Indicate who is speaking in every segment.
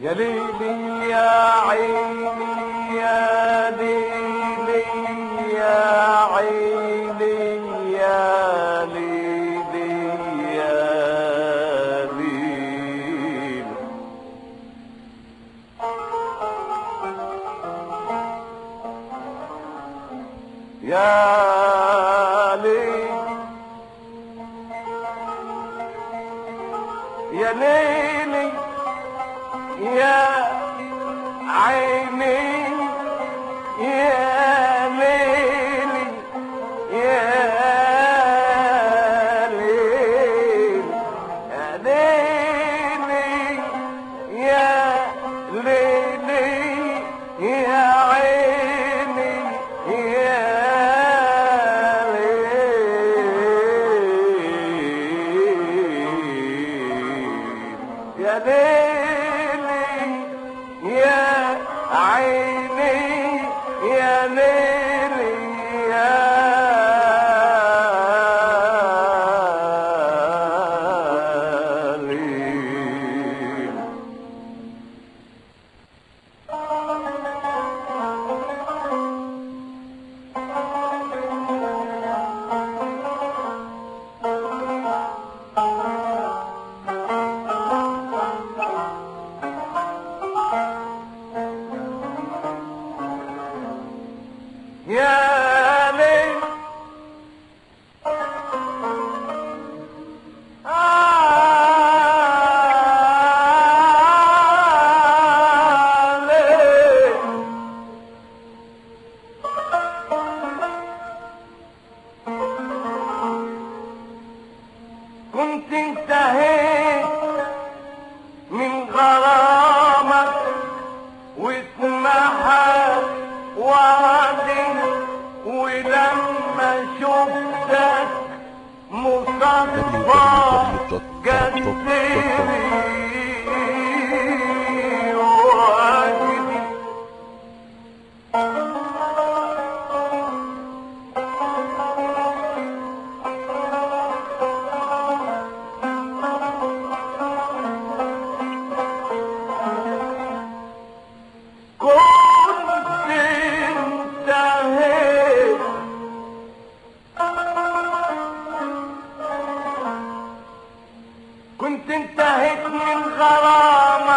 Speaker 1: يا ليلي يا عيني يا ليلي يا عيني يا ليلي يا ليلي يا ليلي يا ليلي عيني، يا ليلي يا ليلي يا ليلي يا ليلي، يا عيني، يا ليلي يا ليلي آئے۔ كنت من غرامك واسمها وعدي ولما شفتك مصطفى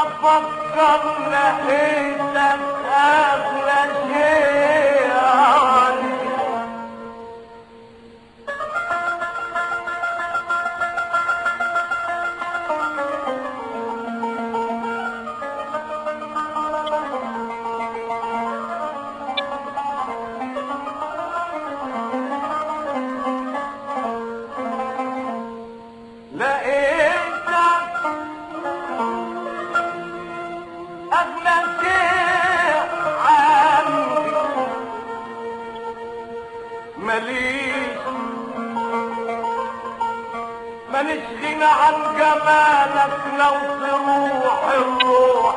Speaker 1: ورجعت افكر لقيتك ماليش عن جمالك لو تروح الروح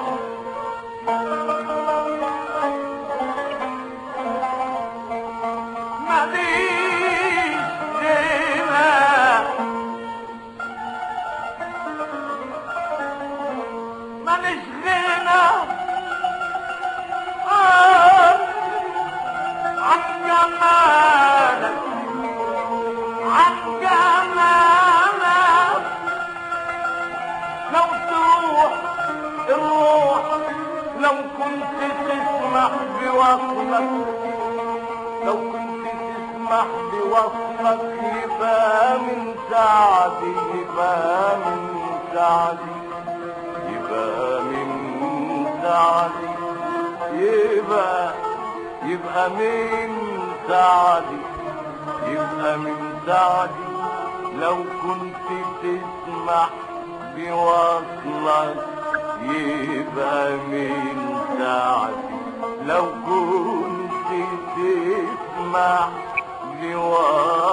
Speaker 1: ماليش غنى عن عن جمالك عن جمالك لو كنت تسمح بوصلك لو كنت تسمح بوصلك يبقى من سعدي يبقى من سعدي يبقى من سعدي يبقى يبقى من سعدي يبقى من سعدي لو كنت تسمح بوصلك يبقى من ساعتي لو كنت تسمع لوصلك